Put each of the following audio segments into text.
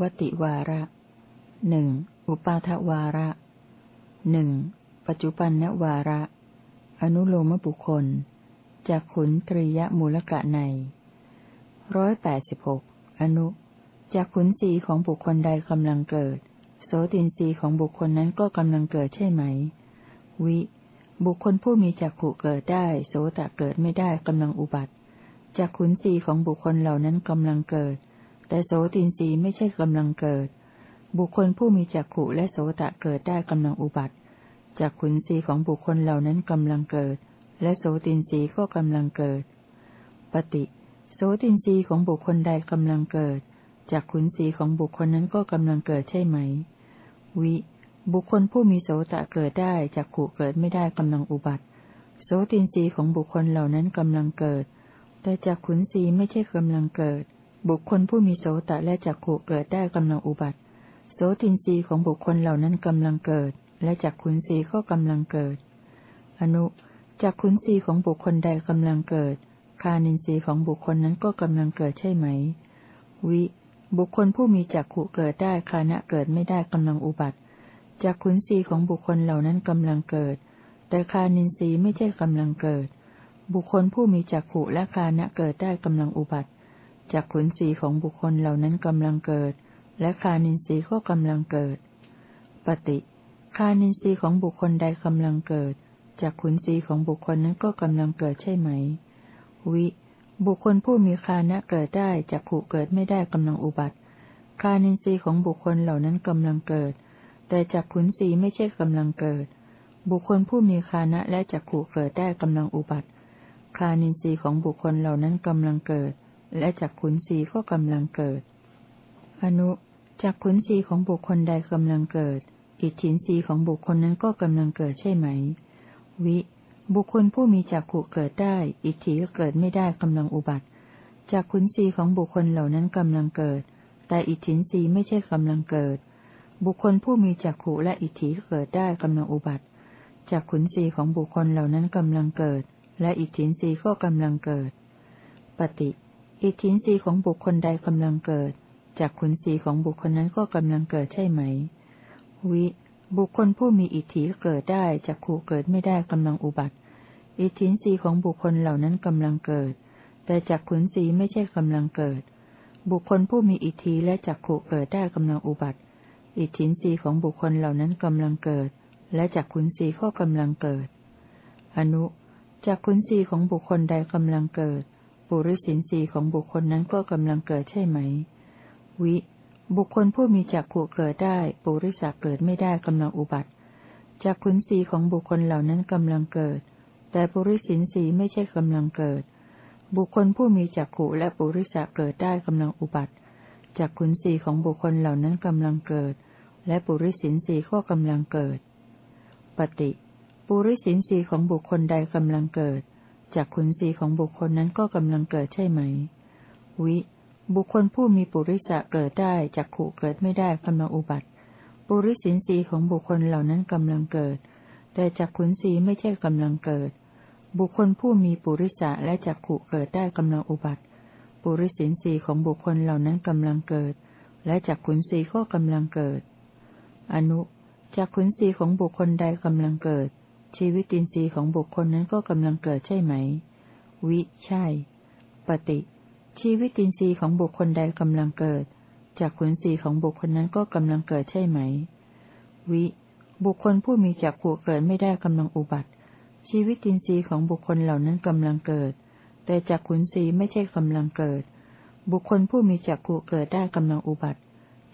วติวาระหนึ่งอุปาทวาระหนึ่งปัจจุบันนวาระ อนุโลมบุคคล จากขุนตรียมูลกะในร้อยแปดสิบหกอนุ จากขุนสีของบุคคลใดกำลังเกิด โสตินสีของบุคคลนั้นก็กำลังเกิดใช่ไหม วิ บุคคลผู้มีจักขุเกิดได้ โสตะเกิดไม่ได้กำลังอุบัติจากขุนสีของบุคคลเหล่านั้นกำลังเกิด แต่โสตินสีไม่ใช่กำลังเกิด บุคคลผู้มีจักขุและโสตะเกิดได้กำลังอุบัติจากขุนสีของบุคคลเหล่านั้นกำลังเกิด และโสตินสีก็กำลังเกิด ปฏิโสตินสีของบุคคลใดกำลังเกิดจากขุนสีของบุคคลนั้นก็กำลังเกิดใช่ไหม วิ บุคคลผู้มีโสตะเกิดได้จากขุเกิดไม่ได้กำลังอุบัติ โสตินสีของบุคคลเหล่านั้นกำลังเกิด แต่จากขุนสีไม่ใช่กำลังเกิด บุคคลผู้มีโสตะและจากขุเกิดได้กำลังอุบัติ โสตินสีของบุคคลเหล่านั้นกำลังเกิด และจากขุนสีก็กำลังเกิด อนุจากขุนสีของบุคคลใดกำลังเกิด คานินรีของบุคคลนั้นก็กำลังเกิดใช่ไหม วิ บุคคลผู้มีจักขุเกิดได้คานะเกิดไม่ได้กำลังอุบัติจักขุนรีของบุคคลเหล่านั้นกำลังเกิด แต่คานินรีไม่ใช่กำลังเกิด บุคคลผู้มีจักขุและคานะเกิดได้กำลังอุบัติ จักขุนทรีของบุคคลเหล่านั้นกำลังเกิด และคานินทรีย์ก็กำลังเกิด ปฏิคานินทรีย์ของบุคคลใดกำลังเกิดจักขุนทรีของบุคคลนั้นก็กำลังเกิดใช่ไหม วิ บุคคลผู้มีคานะเกิดได้จักขู่เกิดไม่ได้กำลังอุบัติ คานินทรีย์ของบุคคลเหล่านั้นกำลังเกิด แต่จักขุนสีไม่ใช่กำลังเกิด บุคคลผู้มีคานะและจักขู่เกิดได้กำลังอุบัติ คานินทรีย์ของบุคคลเหล่านั้นกำลังเกิด และจักขุนสีก็กำลังเกิด อนุจักขุนสีของบุคคลใดกำลังเกิด อิทธินสีของบุคคลนั้นก็กำลังเกิดใช่ไหม วิ บุคคลผู้มีจักขุเกิดได้ อิทธิเกิดไม่ได้กำลังอุบัติจากขุนศีของบุคคลเหล่านั้นกำลังเกิด แต่อิทธินรีไม่ใช่กำลังเกิด บุคคลผู้มีจักขุและอิทธิเกิดได้กำลังอุบัติจากขุนศีของบุคคลเหล่านั้นกำลังเกิด และอิทธินรีก็กำลังเกิด ปฏิ อิทธินรีของบุคคลใดกำลังเกิด จากขุนศีของบุคคลนั้นก็กำลังเกิดใช่ไหม วิ บุคคลผู้มีอิทธิเกิดได้จักขู่เกิดไม่ได้กำลังอุบัติ อิทธินรีของบุคคลเหล่านั้นกำลังเกิด แต่จักขุนสีไม่ใช่กำลังเกิด บุคคลผู้มีอิทธิและจักขู่เกิดได้กำลังอุบัติ อิทธินรีของบุคคลเหล่านั้นกำลังเกิด และจักขุนสีก็กำลังเกิด อนุจักขุนสีของบุคคลใดกำลังเกิด ปุริสินสีของบุคคลนั้นก็กำลังเกิดใช่ไหม วิ บุคคลผู้มีจักขุเกิดได้ ปุริสาเกิดไม่ได้กำลังอุบัติจักขุนสีของบุคคลเหล่านั้นกำลังเกิด แต่ปุริสินสีไม่ใช่กำลังเกิด บุคคลผู้มีจักขุและปุริสาเกิดได้กำลังอุบัติจักขุนสีของบุคคลเหล่านั้นกำลังเกิด และปุริสินสีก็กำลังเกิด ปฏิ ปุริสินสีของบุคคลใดกำลังเกิด จักขุนสีของบุคคลนั้นก็กำลังเกิดใช่ไหม วิ บุคคลผู้มีปุริสะเกิดได้จักขู่เกิดไม่ได้กำลังอุบัติ ปุริสินสีของบุคคลเหล่านั้นกำลังเกิด แต่จักขุนสีไม่ใช่กำลังเกิด บุคคลผู้มีปุริสะและจักขู่เกิดได้กำลังอุบัติ ปุริสินสีของบุคคลเหล่านั้นกำลังเกิด และจักขุนสีก็กำลังเกิด อนุจักขุนสีของบุคคลใดกำลังเกิด ชีวิตินทรีย์ของบุคคลนั้นก็กำลังเกิดใช่ไหม วิ ใช่ ปฏิ ชีวิตินทรีย์ของบุคคลใดกำลังเกิด จากขุนศีของบุคคลนั้นก็กำลังเกิดใช่ไหม วิ บุคคลผู้มีจักขู่เกิดไม่ได้กำลังอุบัติ ชีวิตินทรีย์ของบุคคลเหล่านั้นกำลังเกิด แต่จากขุนศีไม่ใช่กำลังเกิด บุคคลผู้มีจักขู่เกิดได้กำลังอุบัติ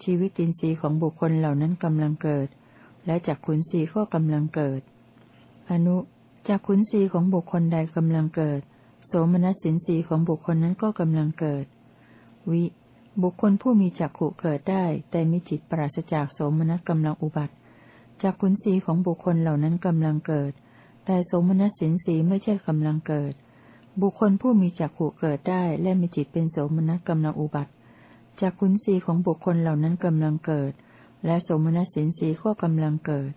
ชีวิตินทรีย์ของบุคคลเหล่านั้นกำลังเกิด และจากขุนศีก็กำลังเกิด อนุจากขุนศีของบุคคลใดกำลังเกิด โสมนัสสินสีของบุคคลนั้นก็กำลังเกิด วิ บุคคลผู้มีจักขุเกิดได้ แต่มีจิตปราศจากโสมนัสกำลังอุบัติจักขุนสีของบุคคลเหล่านั้นกำลังเกิด แต่โสมนัสสินสีไม่ใช่กำลังเกิด บุคคลผู้มีจักขุเกิดได้ และมีจิตเป็นโสมนัสกำลังอุบัติจักขุนสีของบุคคลเหล่านั้นกำลังเกิด และโสมนัสสินสีก็กำลังเกิด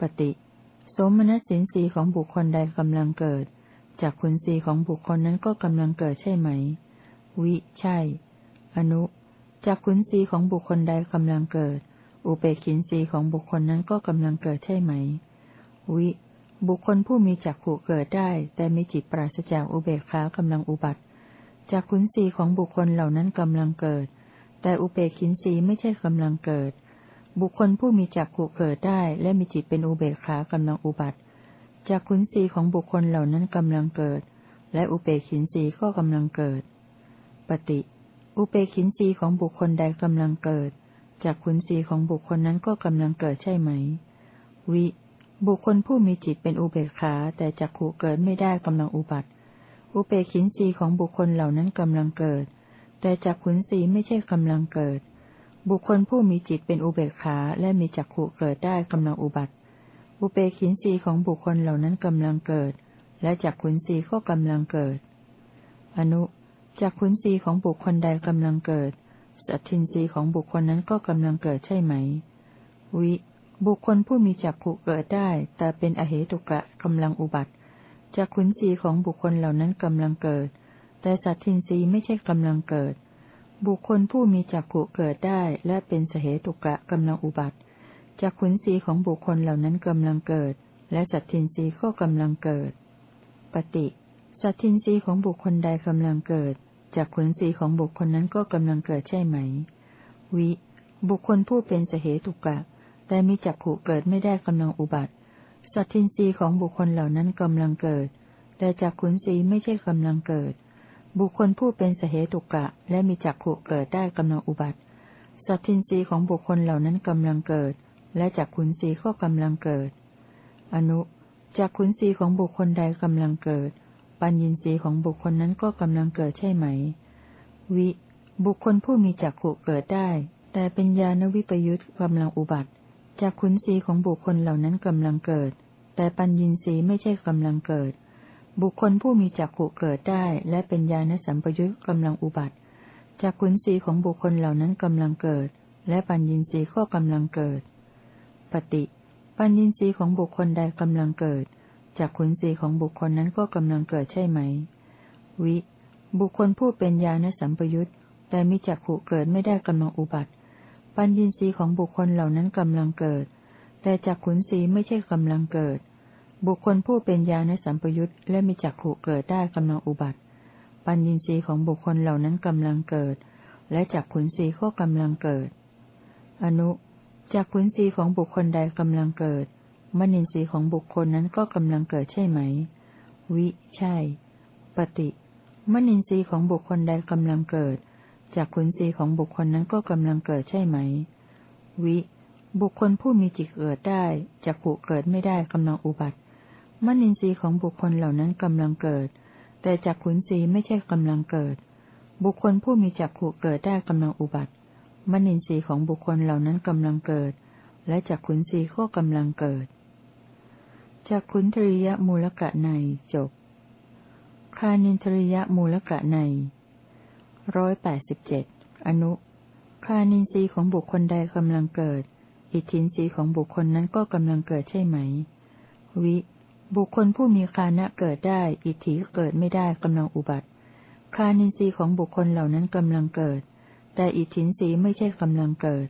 ปฏิ สมนัสินสีของบุคคลใดกำลังเกิด จากขุนศีของบุคคลนั้นก็กำลังเกิดใช่ไหม วิ ใช่ อนุ จากขุนสีของบุคคลใดกำลังเกิด อุเบกินสีของบุคคลนั้นก็กำลังเกิดใช่ไหม วิ บุคคลผู้มีจักขุเกิดได้ แต่มีจิตปราศจากอุเบกขากำลังอุบัติ จากขุนสีของบุคคลเหล่านั้นกำลังเกิด แต่อุเบกินสีไม่ใช่กำลังเกิด บุคคลผู้มีจักขุเกิดได้และมีจิตเป็นอุเบกขากำลังอุบัติจากขุนสีของบุคคลเหล่านั้นกำลังเกิด และอุเบกินสีก็กำลังเกิด ปฏิ อุเปกินสีของบุคคลใดกำลังเกิด จากขุนสีของบุคคลนั้นก็กำลังเกิดใช่ไหม วิ บุคคลผู้มีจิตเป็นอุเบกขาแต่จากขู่เกิดไม่ได้กำลังอุบัติ อุเปกินสีของบุคคลเหล่านั้นกำลังเกิด แต่จากขุนสีไม่ใช่กำลังเกิด บุคคลผู้มีจิตเป็นอุเบกขาและมีจักขูเกิดได้กำลังอุบัติ อุเปกินสีของบุคคลเหล่านั้นกำลังเกิด และจากขุนสีก็กำลังเกิด อนุจากขุนศีของบุคคลใดกำลังเกิด สัตทินรีของบุคคลนั้นก็กำลังเกิดใช่ไหม วิ บุคคลผู้มีจักขุเกิดได้ แต่เป็นอเหตุกะกำลังอุบัติจากขุนศีของบุคคลเหล่านั้นกำลังเกิด แต่สัตทินรีไม่ใช่กำลังเกิด บุคคลผู้มีจักขุเกิดได้และเป็นสเหตุกะกำลังอุบัติจากขุนศีของบุคคลเหล่านั้นกำลังเกิด และสัตทินรีก็กำลังเกิด ปฏิ สัตทินรีของบุคคลใดกำลังเกิดจากขุนศีของบุคคลนั้นก็กำลังเกิดใช่ไหม วิ บุคคลผู้เป็นสเหตุกะ แต่มีจักขุเกิดไม่ได้กำลังอุบัติ สัตทินรีของบุคคลเหล่านั้นกำลังเกิด แต่จากขุนศีไม่ใช่กำลังเกิด บุคคลผู้เป็นสเหตุกะ และมีจักขุเกิดได้กำลังอุบัติ สัตทินรีของบุคคลเหล่านั้นกำลังเกิด และจากขุนศีก็กำลังเกิด อนุจากขุนศีของบุคคลใดกำลังเกิด ปัญญินรีของบุคคลนั้นก็กำลังเกิดใช่ไหม วิ บุคคลผู้มีจักขุเกิดได้ แต่เป็นญาณวิปยุตกำลังอุบัติจากขุนศีของบุคคลเหล่านั้นกำลังเกิด แต่ปัญญินรีไม่ใช่กำลังเกิด บุคคลผู้มีจักขุเกิดได้ และเป็นญาณสัมปยุตกำลังอุบัติจากขุนศีของบุคคลเหล่านั้นกำลังเกิด และปัญญินรีก็กำลังเกิด ปฏิปัญญินรีของบุคคลใดกำลังเกิดจากขุนศีของบุคคลนั้นก็กำลังเกิดใช่ไหม วิ บุคคลผู้เป็นญาณสัมปยุตแต่มีจักขุเกิดไม่ได้กำลังอุบัติ ปัญญีสีของบุคคลเหล่านั้นกำลังเกิด แต่จากขุนศีไม่ใช่กำลังเกิด บุคคลผู้เป็นญาณสัมปยุตและมีจักขุเกิดได้กำลังอุบัติ ปัญญีสีของบุคคลเหล่านั้นกำลังเกิด และจากขุนศีก็กำลังเกิด อนุจากขุนศีของบุคคลใดกำลังเกิดมนินซีของบุคคลนั้นก็กำลังเกิดใช่ไหม วิ ใช่ ปฏิมนินซีของบุคคลใดกำลังเกิดจากขุนศีของบุคคลนั้นก็กำลังเกิดใช่ไหม วิ บุคคลผู้มีจิตเกิดได้จากขุเกิดไม่ได้กำลังอุบัติ มนินทรีย์ของบุคคลเหล่านั้นกำลังเกิด แต่จากขุนศีไม่ใช่กำลังเกิด บุคคลผู้มีจักขุเกิดได้กำลังอุบัติ มนินทรีย์ของบุคคลเหล่านั้นกำลังเกิด และจากขุนศีก็กำลังเกิดจากขุนทริยมูลกะในจบคานินทริยมูลกะในร้อยแปดสิบเจ็ดอนุคานินทรีย์ของบุคคลใดกำลังเกิด อิทินทรีย์ของบุคคลนั้นก็กำลังเกิดใช่ไหม วิ บุคคลผู้มีคานะเกิดได้ อิทธิเกิดไม่ได้กำลังอุบัติ คานินทรีย์ของบุคคลเหล่านั้นกำลังเกิด แต่อิทธินทรีย์ไม่ใช่กำลังเกิด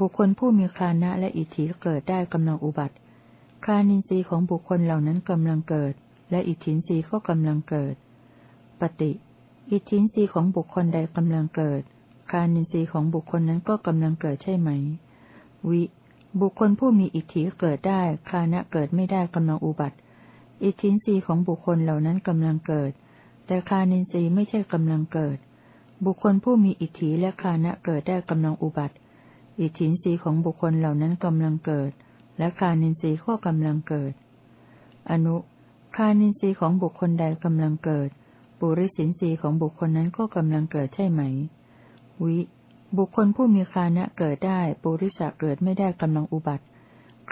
บุคคลผู้มีคานะและอิทธิเกิดได้กำลังอุบัติ คานินทรีย์ของบุคคลเหล่านั้นกำลังเกิด และอิทธินทรีย์ก็กำลังเกิด ปฏิ อิทธินทรีย์ของบุคคลใดกำลังเกิด คานินทรีย์ของบุคคลนั้นก็กำลังเกิดใช่ไหม วิ บุคคลผู้มีอิทธิเกิดได้ คานะเกิดไม่ได้กำลังอุบัติ อิทธินรีย์ของบุคคลเหล่านั้นกำลังเกิด แต่คานินทรีย์ไม่ใช่กำลังเกิด บุคคลผู้มีอิทธิและคานะเกิดได้กำลังอุบัติ อิทธินรีย์ของบุคคลเหล่านั้นกำลังเกิด และคานินทรีย์ก็กำลังเกิด อนุคานินทรีย์ของบุคคลใดกำลังเกิด ปุริสินทรีย์ของบุคคลนั้นก็กำลังเกิดใช่ไหม วิ บุคคลผู้มีคานะเกิดได้ ปุริสะเกิดไม่ได้กำลังอุบัติ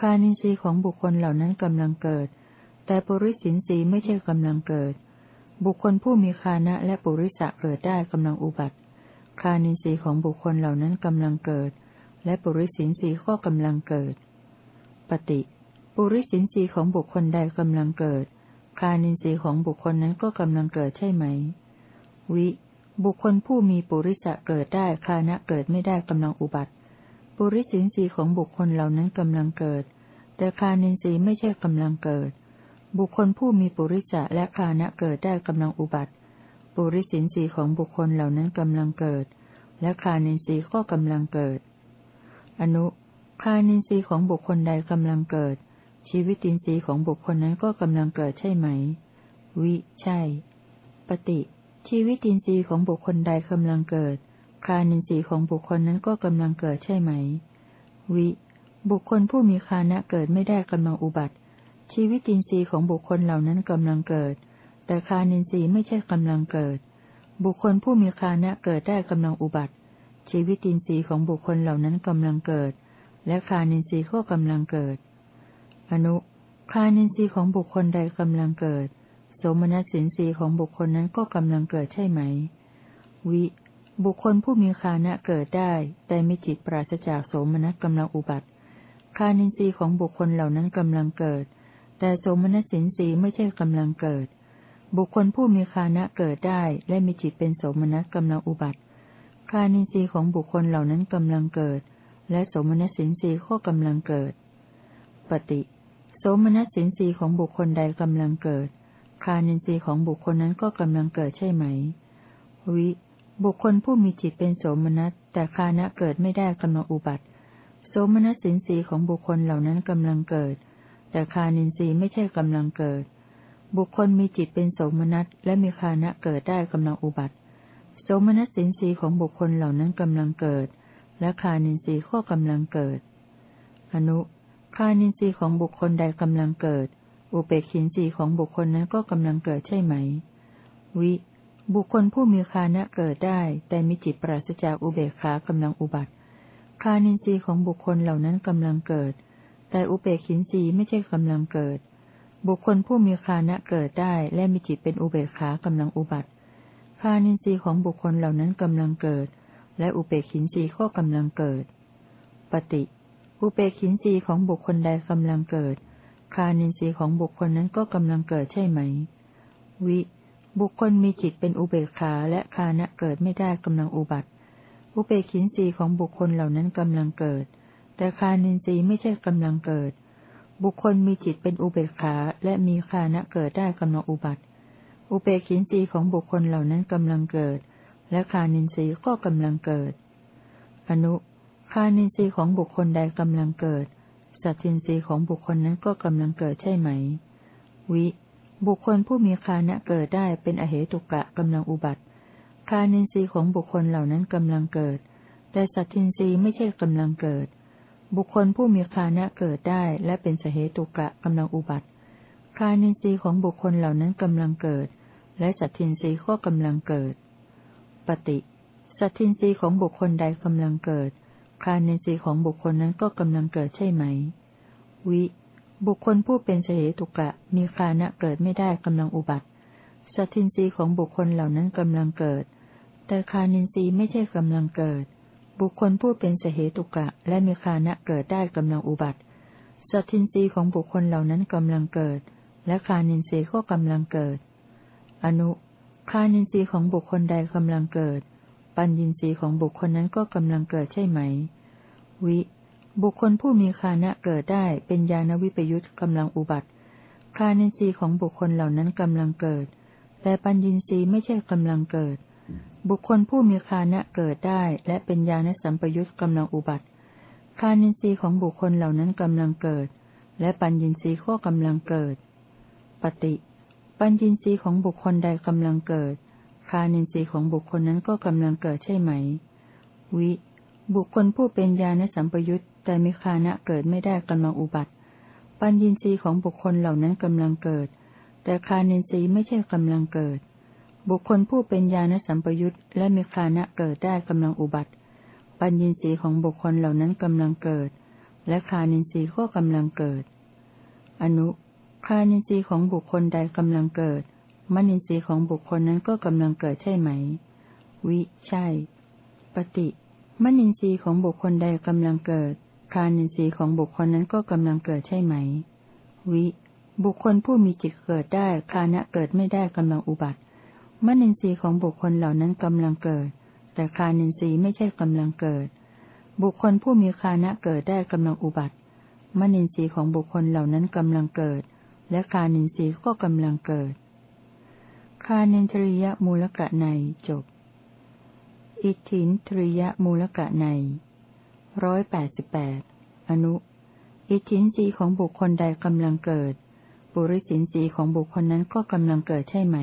คานินทรีย์ของบุคคลเหล่านั้นกำลังเกิด แต่ปุริสินทรีไม่ใช่กำลังเกิด บุคคลผู้มีคานะและปุริสะเกิดได้กำลังอุบัติ คานินทรีของบุคคลเหล่านั้นกำลังเกิด และปุริสินทรีก็กำลังเกิด ปฏิปุริสินทรีของบุคคลใดกำลังเกิด คานินทรีของบุคคลนั้นก็กำลังเกิดใช่ไหม วิ บุคคลผู้มีปุริสะเกิดได้คานะเกิดไม่ได้กำลังอุบัติ ปุริสินสีของบุคคลเหล่านั้นกำลังเกิด แต่คานินทรีไม่ใช่กำลังเกิด บุคคลผู้มีปุริสะและคานะเกิดได้กำลังอุบัติ ปุริสินสีของบุคคลเหล่านั้นกำลังเกิด และคานินทรีย์ก็กำลังเกิด อนุคานินทรีย์ของบุคคลใดกำลังเกิด ชีวิตินทรีย์ของบุคคลนั้นก็กำลังเกิดใช่ไหม วิ ใช่ ปฏิ ชีวิตินทรีย์ของบุคคลใดกำลังเกิด คานินทรีย์ของบุคคลนั้นก็กำลังเกิดใช่ไหม วิ บุคคลผู้มีคานะเกิดไม่ได้กำลังอุบัติ ชีวิตินทรีย์ของบุคคลเหล่านั้นกำลังเกิด แต่คานินทรีย์ไม่ใช่กำลังเกิด บุคคลผู้มีคานะเกิดได้กำลังอุบัติ ชีวิตินทรีย์ของบุคคลเหล่านั้นกำลังเกิด และคานินทรีย์ก็กำลังเกิด อนุ คานินทรีย์ของบุคคลใดกำลังเกิด สมณสินสีของบุคคลนั้นก็กำลังเกิดใช่ไหม วิ บุคคลผู้มีคานะเกิดได้ แต่มีจิตปราศจากโสมนัสกำลังอุบัติ คานินทรีย์ของบุคคลเหล่านั้นกำลังเกิด แต่โสมนสินสีไม่ใช่กำลังเกิด บุคคลผู้มีคานะเกิดได้ และมีจิตเป็นโสมนัสกำลังอุบัติ คานินทรีย์ของบุคคลเหล่านั้นกำลังเกิด และโสมนสินสีก็กำลังเกิด ปฏิโสมนัสสินสีของบุคคลใดกำลังเกิด คานินทรีย์ของบุคคลนั้นก็กำลังเกิดใช่ไหม วิ บุคคลผู้มีจิตเป็นโสมนัสแต่คานะเกิดไม่ได้กำลังอุบัติ โสมนัสสินทรีของบุคคลเหล่านั้นกำลังเกิด แต่คานินทรีย์ไม่ใช่กำลังเกิด บุคคลมีจิตเป็นโสมนัสและมีคานะเกิดได้กำลังอุบัติ โสมนัสสินทรีย์ของบุคคลเหล่านั้นกำลังเกิด และคานินทรีย์ก็กำลังเกิด อนุ คานินทรีย์ของบุคคลใดกำลังเกิด อุเบกขินสีของบุคคลนั้นก็กำลังเกิดใช่ไหม วิ บุคคลผู้มีคานะเกิดได้ แต่มีจิตปราศจากอุเบกขากำลังอุบัติ คานินทรีย์ของบุคคลเหล่านั้นกำลังเกิด แต่อุเบกขินสีไม่ใช่กำลังเกิด บุคคลผู้มีคานะเกิดได้ และมีจิตเป็นอุเบกขากำลังอุบัติคานินทรีย์ของบุคคลเหล่านั้นกำลังเกิด และอุเบกขินสีก็กำลังเกิด ปฏิ อุเบกขินสีของบุคคลใดกำลังเกิด คานินทรีย์ของบุคคลนั้นก็กำลังเกิดใช่ไหม วิ บุคคลมีจิตเป็นอุเบกขาและคานะเกิดไม่ได้กำลังอุบัติ อุเบกินทรีของบุคคลเหล่านั้นกำลังเกิด แต่คานินทรีย์ไม่ใช่กำลังเกิด บุคคลมีจิตเป็นอุเบกขาและมีคานะเกิดได้กำลังอุบัติ อุเบกินทรีย์ของบุคคลเหล่านั้นกำลังเกิด และคานินทรีย์ก็กำลังเกิด อนุคานินทรีย์ของบุคคลใดกำลังเกิด สัตทินรีของบุคคลนั้นก็กำลังเกิดใช่ไหม วิ บุคคลผู้มีคานะเกิดได้เป็นอเหตุกะกำลังอุบัติ คานินทรีย์ของบุคคลเหล่านั้นกำลังเกิด แต่สัตทินรีไม่ใช่กำลังเกิด บุคคลผู้มีคานะเกิดได้และเป็นสเหตุกะกำลังอุบัติ คานินทรีย์ของบุคคลเหล่านั้นกำลังเกิด และสัตทินรีก็กำลังเกิด ปฏิ สัตทินรีของบุคคลใดกำลังเกิด คานินทรีย์ของบุคคลนั้นก็กำลังเกิดใช่ไหม วิ บุคคลผู้เป็นเสหตุกะมีคานะเกิดไม่ได้กำลังอุบัติ สัตทินทรีย์ของบุคคลเหล่านั้นกำลังเกิด แต่คานินทรีย์ไม่ใช่กำลังเกิด บุคคลผู้เป็นเสหตุกะและมีคานะเกิดได้กำลังอุบัติสัตินรีของบุคคลเหล่านั้นกำลังเกิด และคานินทรีย์ก็กำลังเกิด อนุ คานินทรีย์ของบุคคลใดกำลังเกิด ปัญญินทรีย์ของบุคคลนั้นก็กำลังเกิดใช่ไหม วิ บุคคลผู้มีคานะเกิดได้เป็นญาณวิปยุตกำลังอุบัติ คานินทรีย์ของบุคคลเหล่านั้นกำลังเกิด แต่ปัญญินทรีย์ไม่ใช่กำลังเกิด บุคคลผู้มีคานะเกิดได้และเป็นญาณสัมปยุตกำลังอุบัติ คานินทรีย์ของบุคคลเหล่านั้นกำลังเกิด และปัญญินทรีย์ก็กำลังเกิด ปฏิ ปัญญินทรีย์ของบุคคลใดกำลังเกิด คานินทรีย์ของบุคคลนั้นก็กำลังเกิดใช่ไหม วิ บุคคลผู้เป็นญาณสัมปยุตแต่มีคานะเกิดไม่ได้กำลังอุบัติ ปัญญินทรีย์ของบุคคลเหล่านั้นกำลังเกิด แต่คานินทรีย์ไม่ใช่กำลังเกิด บุคคลผู้เป็นญาณสัมปยุตและมีคานะเกิดได้กำลังอุบัติ ปัญญินทรีย์ของบุคคลเหล่านั้นกำลังเกิด และคานินทรีย์ก็กำลังเกิด อนุคานินทรีย์ของบุคคลใดกำลังเกิดมนินทรีย์ของบุคคลนั้นก็กำลังเกิดใช่ไหม วิ ใช่ ปฏิมนินทรีย์ของบุคคลใดกำลังเกิด คานินทรีย์ของบุคคลนั้นก็กำลังเกิดใช่ไหม วิ บุคคลผู้มีจิตเกิดได้ คานะเกิดไม่ได้กำลังอุบัติ มนินทรีย์ของบุคคลเหล่านั้นกำลังเกิด แต่คานินทรีย์ไม่ใช่กำลังเกิด บุคคลผู้มีคานะเกิดได้กำลังอุบัติ มนินทรีย์ของบุคคลเหล่านั้นกำลังเกิด และคานินทรีย์ก็กำลังเกิด คานินทริยมูลกะในจบ อิทธินทริยมูลกะในร้อยแปดสิบแปดอนุ อิทธินรีของบุคคลใดกำลังเกิด ปุริสินรีของบุคคลนั้นก็กำลังเกิดใช่ไหม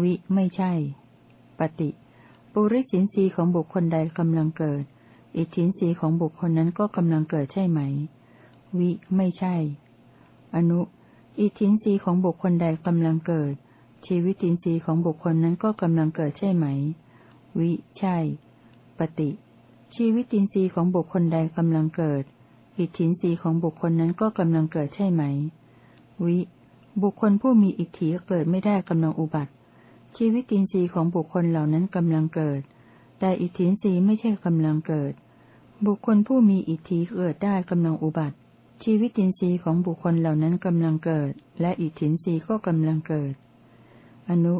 วิไม่ใช่ ปฏิปุริสินรีของบุคคลใดกำลังเกิด อิทธินรีของบุคคลนั้นก็กำลังเกิดใช่ไหม วิไม่ใช่ อนุ อิทธินรีของบุคคลใดกำลังเกิด ชีวิตินทรีของบุคคลนั้นก็กำลังเกิดใช่ไหม วิใช่ ปฏิ ชีวิตินทรีของบุคคลใดกำลังเกิด อิทธินทรีของบุคคลนั้นก็กำลังเกิดใช่ไหม วิ บุคคลผู้มีอิทธิเกิดไม่ได้กำลังอุบัติ ชีวิตินทรีย์ของบุคคลเหล่านั้นกำลังเกิด แต่อิทธินทรีย์ไม่ใช่กำลังเกิด บุคคลผู้มีอิทธิเกิดได้กำลังอุบัติ ชีวิตินทรีย์ของบุคคลเหล่านั้นกำลังเกิด และอิทธินทรีย์ก็กำลังเกิด อนุ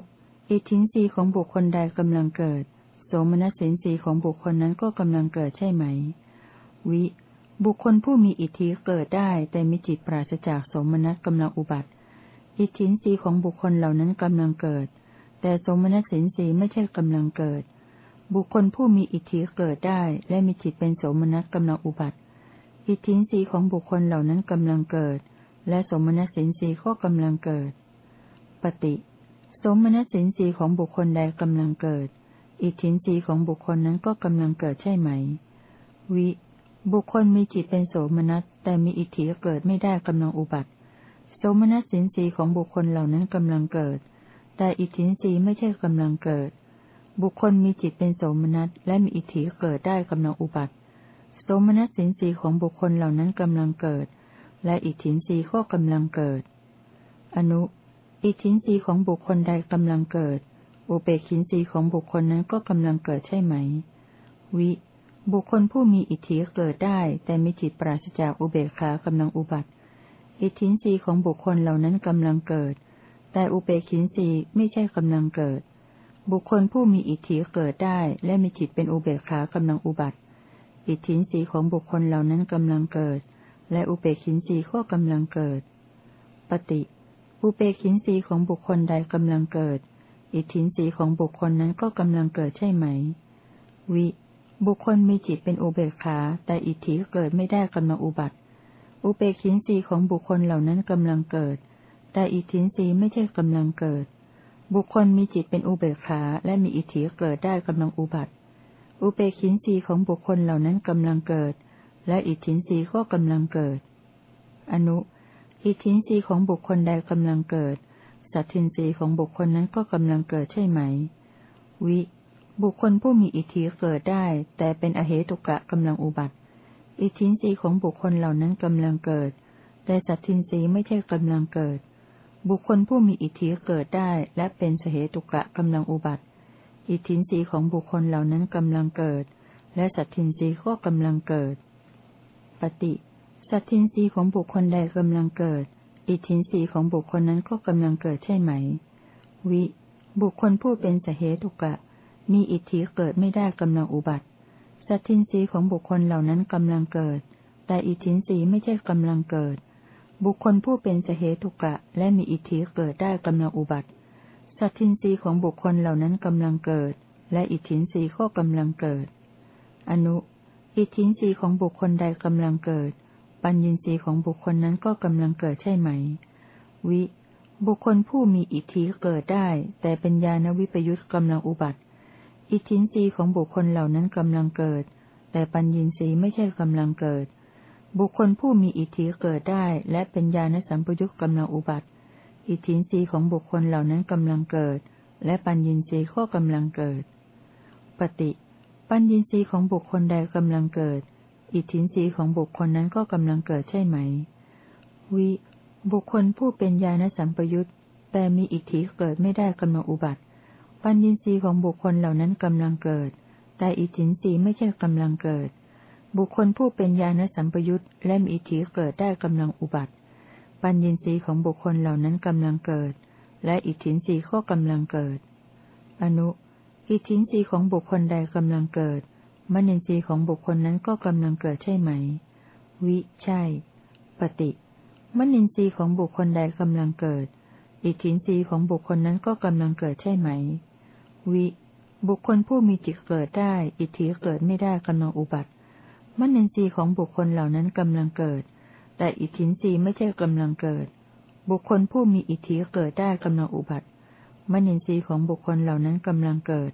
อิทธินทรีย์ของบุคคลใดกำลังเกิด โสมนัสสินสีของบุคคลนั้นก็กำลังเกิดใช่ไหม วิ บุคคลผู้มีอิทธิเกิดได้แต่มีจิตปราศจากโสมนัสกำลังอุบัติ อิทธินสีของบุคคลเหล่านั้นกำลังเกิด แต่สมนัสสินสีไม่ใช่กำลังเกิด บุคคลผู้มีอิทธิเกิดได้และมีจิตเป็นโสมนัสกำลังอุบัติ อิทธินสีของบุคคลเหล่านั้นกำลังเกิด และสมณสินสีก็กำลังเกิด ปฏิ สมณสินสีของบุคคลใดกำลังเกิด อิทธินรีของบุคคลนั้นก็กำลังเกิดใช่ไหม วิ บุคคลมีจิตเป็นโสมนัสแต่มีอิทธิเกิดไม่ได้กำลังอุบัติโสมนัสสินสีของบุคคลเหล่านั้นกำลังเกิด แต่อิทธินรีไม่ใช่กำลังเกิด บุคคลมีจิตเป็นโสมนัสและมีอิทธิเกิดได้กำลังอุบัติ โสมนัสสินสีของบุคคลเหล่านั้นกำลังเกิด และอิทธินรีก็กำลังเกิด อนุ อิทธินรีของบุคคลใดกำลังเกิด อุเบกินสีของบุคคลนั้นก็กำลังเกิดใช่ไหม วิ บุคคลผู้มีอิทธิเกิดได้ แต่มีจิตปราศจากอุเบกขากำลังอุบัติ อิทธินสีของบุคคลเหล่านั้นกำลังเกิด แต่อุเบกินสีไม่ใช่กำลังเกิด บุคคลผู้มีอิทธิเกิดได้ และมีจิตเป็นอุเบกขากำลังอุบัติ อิทธินสีของบุคคลเหล่านั้นกำลังเกิด และอุเบกินสีก็กำลังเกิด ปฏิอุเบกินสีของบุคคลใดกำลังเกิด อิทธินสีของบุคคลนั้นก็กำลังเกิดใช่ไหม วิ บุคคลมีจิตเป็นอุเบกขาแต่อิทธิเกิดไม่ได้กำลังอุบัติ อุเบกินสีของบุคคลเหล่านั้นกำลังเกิด แต่อิทธินสีไม่ใช่กำลังเกิด บุคคลมีจิตเป็นอุเบกขาและมีอิทธิเกิดได้กำลังอุบัติ อุเบกินสีของบุคคลเหล่านั้นกำลังเกิด และอิทธินสีก็กำลังเกิด อนุ อิทธินสีของบุคคลใดกำลังเกิด สัตทินรีของบุคคลนั้นก็กำลังเกิดใช่ไหม วิ บุคคลผู้มีอิทธิเกิดได้ แต่เป็นอเหตุกะกำลังอุบัติ อิทธินรีของบุคคลเหล่านั้นกำลังเกิดแต่สัตทินรีไม่ใช่กำลังเกิด บุคคลผู้มีอิทธิเกิดได้และเป็นสเหตุกะกำลังอุบัติ อิทธินรีของบุคคลเหล่านั้นกำลังเกิด และสัตทินรีก็กำลังเกิด ปฏิสัตทินรีของบุคคลใดกำลังเกิด อิทธินสีของบุคคลนั้นก็กำลังเกิดใช่ไหม วิ บุคคลผู้เป็นสเหตุกะ มีอิทธิเกิดไม่ได้กำลังอุบัติ สัตทินสีของบุคคลเหล่านั้นกำลังเกิด แต่อิทธินสีไม่ใช่กำลังเกิด บุคคลผู้เป็นสเหตุกะและมีอิทธิเกิดได้กำลังอุบัติ สัตทินสีของบุคคลเหล่านั้นกำลังเกิด และอิทธินสีก็กำลังเกิด อนุ อิทธินสีของบุคคลใดกำลังเกิด ปัญญีสีของบุคคลนั้นก็กำลังเกิดใช่ไหม วิ บุคคลผู้มีอิทธิเกิดได้ แต่เป็นญาณวิปยุตกำลังอุบัติ อิทธินสีของบุคคลเหล่านั้นกำลังเกิด แต่ปัญญีสีไม่ใช่กำลังเกิด บุคคลผู้มีอิทธิเกิดได้ และเป็นญาณสัมปยุตกำลังอุบัติ อิทธินสีของบุคคลเหล่านั้นกำลังเกิด และปัญญีสีก็กำลังเกิด ปฏิ ปัญญีสีของบุคคลใดกำลังเกิด อิทธินรีของบุคคลนั้นก็กำลังเกิดใช่ไหม วิ บุคคลผู้เป็นญาณสัมปยุตแต่มีอิทธิเกิดไม่ได้กำลังอุบัติ ปัญญีสีของบุคคลเหล่านั้นกำลังเกิด แต่อิทธินรีไม่ใช่กำลังเกิด บุคคลผู้เป็นญาณสัมปยุตและมีอิทธิเกิดได้กำลังอุบัติ ปัญญีสีของบุคคลเหล่านั้นกำลังเกิด และอิทธินรีก็กำลังเกิด อนุ อิทธินรีของบุคคลใดกำลังเกิด มนินทรีย์ของบุคคลนั้นก็กำลังเกิดใช่ไหม วิ ใช่ ปฏิ มนินทรีย์ของบุคคลใดกำลังเกิด อิทธินรีของบุคคลนั้นก็กำลังเกิดใช่ไหม วิ บุคคลผู้มีจิตเกิดได้ อิทธิเกิดไม่ได้กำลังอุบัติ มนินทรีย์ของบุคคลเหล่านั้นกำลังเกิด แต่อิทธินรีไม่ใช่กำลังเกิด บุคคลผู้มีอิทธิเกิดได้กำลังอุบัติมนินทรีย์ของบุคคลเหล่านั้นกำลังเกิด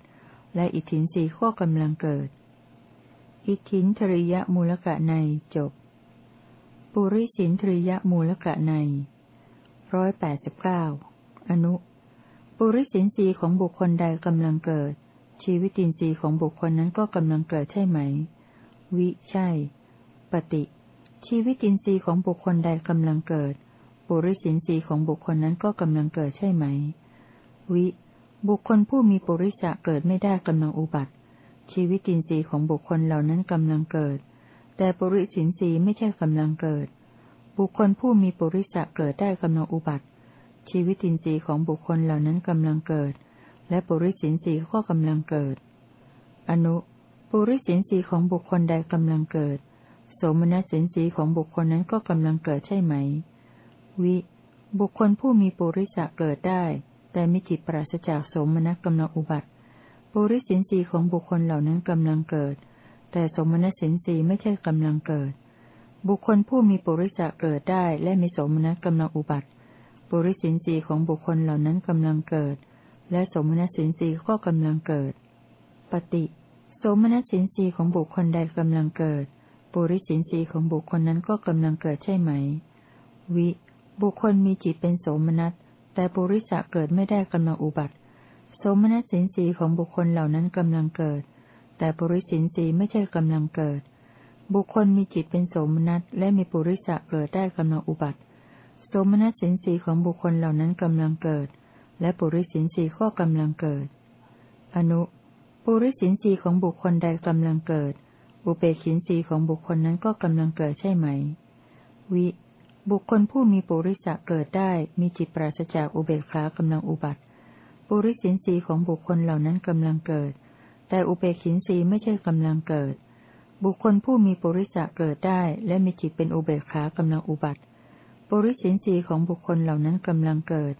และอิทธินรีก็กำลังเกิด อิทธินทริยมูลกะในจบ ปุริสินทริยมูลกะในร้อยแปดสิบเก้าอนุ ปุริสินสีของบุคคลใดกำลังเกิด ชีวิตินทรีย์ของบุคคลนั้นก็กำลังเกิดใช่ไหม วิใช่ ปฏิ ชีวิตินทรีย์ของบุคคลใดกำลังเกิด ปุริสินทรีย์ของบุคคลนั้นก็กำลังเกิดใช่ไหม วิ บุคคลผู้มีปุริสะเกิดไม่ได้กำลังอุบัติ ชีวิตินทรีย์ของบุคคลเหล่านั้นกำลังเกิด แต่ปุริสินสีไม่ใช่กำลังเกิด บุคคลผู้มีปุริสะเกิดได้กำลังอุบัติ ชีวิตินทรีย์ของบุคคลเหล่านั้นกำลังเกิด และปุริสินสีก็กำลังเกิด อนุ ปุริสินสีของบุคคลใดกำลังเกิด โสมนัสสินสีของบุคคลนั้นก็กำลังเกิดใช่ไหม วิ บุคคลผู้มีปุริสะเกิดได้ แต่มิจิตปราศจากโสมนัสกำลังอุบัติ ปุริสินสีของบุคคลเหล่านั้นกำลังเกิด แต่สมณสินสีไม่ใช่กำลังเกิด บุคคลผู้มีปุริสะเกิดได้และมีสมณกำลังอุบัติ ปุริสินสีของบุคคลเหล่านั้นกำลังเกิด และสมณสินสีก็กำลังเกิด ปฏิ สมณสินสีของบุคคลใดกำลังเกิด ปุริสินสีของบุคคลนั้นก็กำลังเกิดใช่ไหม วิ บุคคลมีจิตเป็นโสมนัส แต่ปุริสะเกิดไม่ได้กำลังอุบัติ โสมนัสสินสีของบุคคลเหล่านั้นกำลังเกิด แต่ปุริสินสีไม่ใช่กำลังเกิด บุคคลมีจิตเป็นโสมนัสและมีปุริสะเกิดได้กำลังอุบัติ โสมนัสสินสีของบุคคลเหล่านั้นกำลังเกิด และปุริสินสีก็กำลังเกิด อนุ ปุริสินสีของบุคคลใดกำลังเกิด อุเบกินสีของบุคคลนั้นก็กำลังเกิดใช่ไหม วิ บุคคลผู้มีปุริสะเกิดได้ มีจิตปราศจากอุเบกขากำลังอุบัติ ปุริสินสีของบุคคลเหล่านั้นกำลังเกิด แต่อุเบกินสีไม่ใช่กำลังเกิด บุคคลผู้มีปุริสะเกิดได้ และมีจิตเป็นอุเบกขากำลังอุบัติ ปุริสินสีของบุคคลเหล่านั้นกำลังเกิด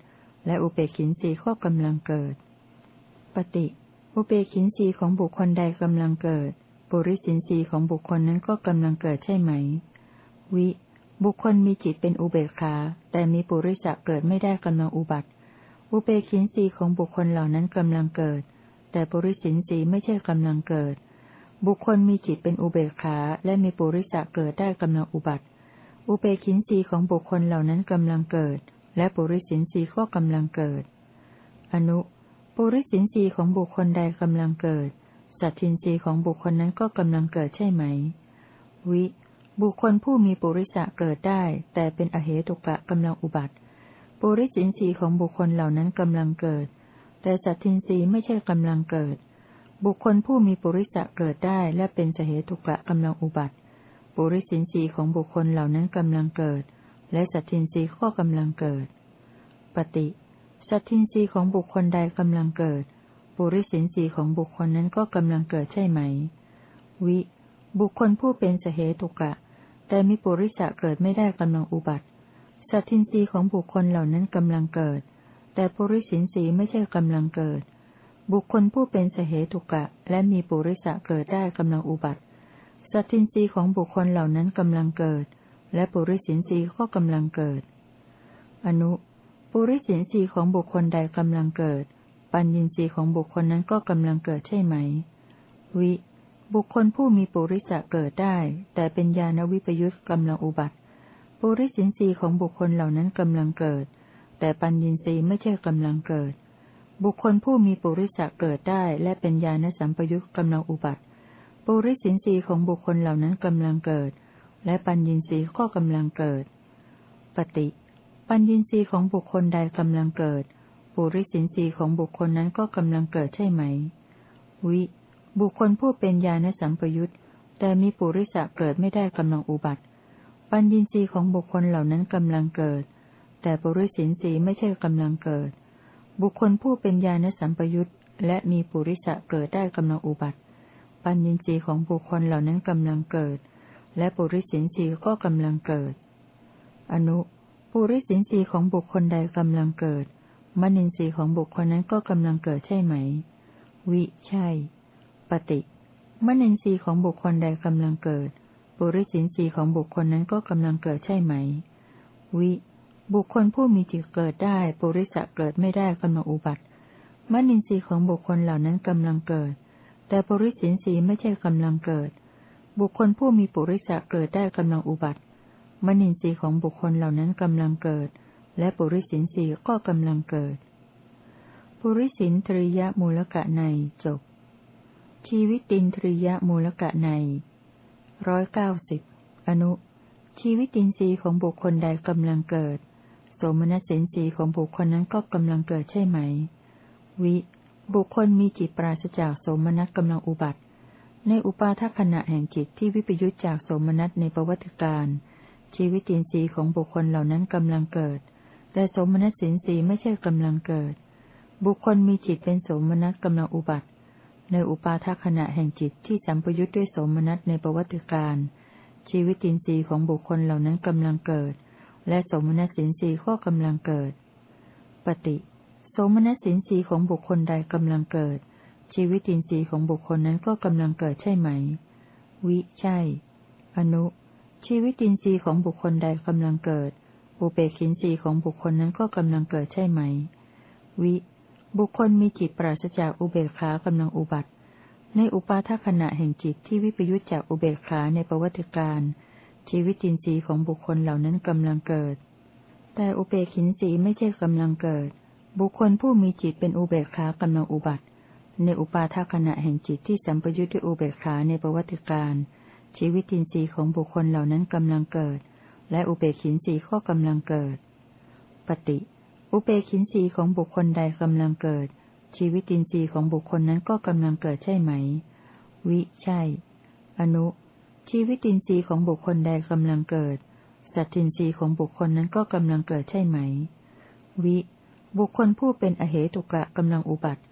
และอุเบกินสีก็กำลังเกิด ปฏิ อุเบกินสีของบุคคลใดกำลังเกิด ปุริสินสีของบุคคลนั้นก็กำลังเกิดใช่ไหม วิ บุคคลมีจิตเป็นอุเบกขา แต่มีปุริสะเกิดไม่ได้กำลังอุบัติ อุเบกินสีของบุคคลเหล่านั้นกำลังเกิด แต่ปุริสินสีไม่ใช่กำลังเกิด บุคคลมีจิตเป็นอุเบกขา และมีปุริสะเกิดได้กำลังอุบัติ อุเบกินสีของบุคคลเหล่านั้นกำลังเกิด และปุริสินสีก็กำลังเกิด อนุ ปุริสินสีของบุคคลใดกำลังเกิด สัตทินสีของบุคคลนั้นก็กำลังเกิดใช่ไหม วิ บุคคลผู้มีปุริสะเกิดได้ แต่เป็นอเหตุกะกำลังอุบัติ ปุริสินสีของบุคคลเหล่านั้นกำลังเกิด แต่สัตทินรีไม่ใช่กำลังเกิด บุคคลผู้มีปุริสะเกิดได้และเป็นสเหตุกะกำลังอุบัติ ปุริสินรีของบุคคลเหล่านั้นกำลังเกิด และสัตทินรีก็กำลังเกิด ปฏิ สัตทินรีของบุคคลใดกำลังเกิด ปุริสินรีของบุคคลนั้นก็กำลังเกิดใช่ไหม วิ บุคคลผู้เป็นสเหตุกะ แต่มีปุริสะเกิดไม่ได้กำลังอุบัติ สัตทินรีของบุคคลเหล่านั้นกำลังเกิด แต่ปุริสินสีไม่ใช่กำลังเกิด บุคคลผู้เป็นสเหตุกะ และมีปุริสะเกิดได้กำลังอุบัติ สัตทินรีของบุคคลเหล่านั้นกำลังเกิด และปุริสินสีก็กำลังเกิด อนุ ปุริสินสีของบุคคลใดกำลังเกิด ปัญญินรีของบุคคลนั้นก็กำลังเกิดใช่ไหม วิ บุคคลผู้มีปุริสะเกิดได้ แต่เป็นญาณวิปยุตกำลังอุบัติ ปุริสินสีของบุคคลเหล่านั้นกำลังเกิด แต่ปัญญีสีไม่ใช่กำลังเกิด บุคคลผู้มีปุริสะเกิดได้ และเป็นญาณสัมปยุตกำลังอุบัติ ปุริสินสีของบุคคลเหล่านั้นกำลังเกิด และปัญญีสีก็กำลังเกิด ปฏิ ปัญญีสีของบุคคลใดกำลังเกิด ปุริสินสีย์ของบุคคลนั้นก็กำลังเกิดใช่ไหม วิ บุคคลผู้เป็นญาณสัมปยุตแต่มีปุริสะเกิดไม่ได้กำลังอุบัติ ปัญญีสีของบุคคลเหล่านั้นกำลังเกิด แต่ปุริสินสีย์ไม่ใช่กำลังเกิด บุคคลผู้เป็นญาณสัมปยุตและมีปุริสะเกิดได้กำลังอุบัติ ปัญญินทรีย์ของบุคคลเหล่านั้นกำลังเกิด และปุริสินทรีย์ก็กำลังเกิด อนุ ปุริสินทรีย์ของบุคคลใดกำลังเกิด มนินทรีย์ของบุคคลนั้นก็กำลังเกิดใช่ไหม วิ ใช่ ปฏิ มนินทรีย์ของบุคคลใดกำลังเกิด ปุริสินทรีย์ของบุคคลนั้นก็กำลังเกิดใช่ไหม วิ บุคคลผู้มีจิตเกิดได้ ปุริสะเกิดไม่ได้กำลังอุบัติ มนินทรีย์ของบุคคลเหล่านั้นกำลังเกิด แต่ปุริสินทรีย์ไม่ใช่กำลังเกิด บุคคลผู้มีปุริสะเกิดได้กำลังอุบัติ มนินทรีย์ของบุคคลเหล่านั้นกำลังเกิด และปุริสินทรีย์ก็กำลังเกิด ปุริสินทริยมูลกะในจบ ชีวิตินทริยมูลกะในร้อยเก้าสิบอนุ ชีวิตินทรีย์ของบุคคลใดกำลังเกิด โสมนัสินทรีย์ของบุคคลนั้นก็กำลังเกิดใช่ไหม วิ บุคคลมีจิตปราศจากโสมนัสกำลังอุบัติ ในอุปาทขณะแห่งจิตที่วิปยุจจากโสมนัสในประวัติการ ชีวิตินทรีย์ของบุคคลเหล่านั้นกำลังเกิด แต่สมณสินทรีย์ไม่ใช่กำลังเกิด บุคคลมีจิตเป็นสมณัตกำลังอุบัติ ในอุปาทขณะแห่งจิตที่สัมปยุทธ์ด้วยสมณัตในประวัติการ ชีวิตินทรีย์ของบุคคลเหล่านั้นกำลังเกิด และสมณสินทรีย์ก็กำลังเกิด ปฏิ สมณสินทรีย์ของบุคคลใดกำลังเกิด ชีวิตินทรีย์ของบุคคลนั้นก็กำลังเกิดใช่ไหม วิ ใช่ อนุ ชีวิตินทรีย์ของบุคคลใดกำลังเกิด อุเบกินทรีย์ของบุคคลนั้นก็กำลังเกิดใช่ไหม วิ บุคคลมีจิตปราศจากอุเบกขากำลังอุบัติ ในอุปาทขณะแห่งจิตที่วิปยุจจากอุเบกขาในประวัติการ ชีวิตินทรีย์ของบุคคลเหล่านั้นกำลังเกิด แต่อุเบกินทรีย์ไม่ใช่กำลังเกิด บุคคลผู้มีจิตเป็นอุเบกขากำลังอุบัติ ในอุปาทขณะแห่งจิตที่สัมปยุจด้วยอุเบกขาในประวัติการ ชีวิตินทรีย์ของบุคคลเหล่านั้นกำลังเกิด และอุเบกินทรีย์ก็กำลังเกิด ปฏิ อุเบกินทรีย์ของบุคคลใดกำลังเกิด ชีวิตินทรีย์ของบุคคลนั้นก็กำลังเกิดใช่ไหม วิใช่ อนุ ชีวิตินทรีย์ของบุคคลใดกำลังเกิด สัตตินทรีย์ของบุคคลนั้นก็กำลังเกิดใช่ไหม วิ บุคคลผู้เป็นอเหตุกะกำลังอุบัติ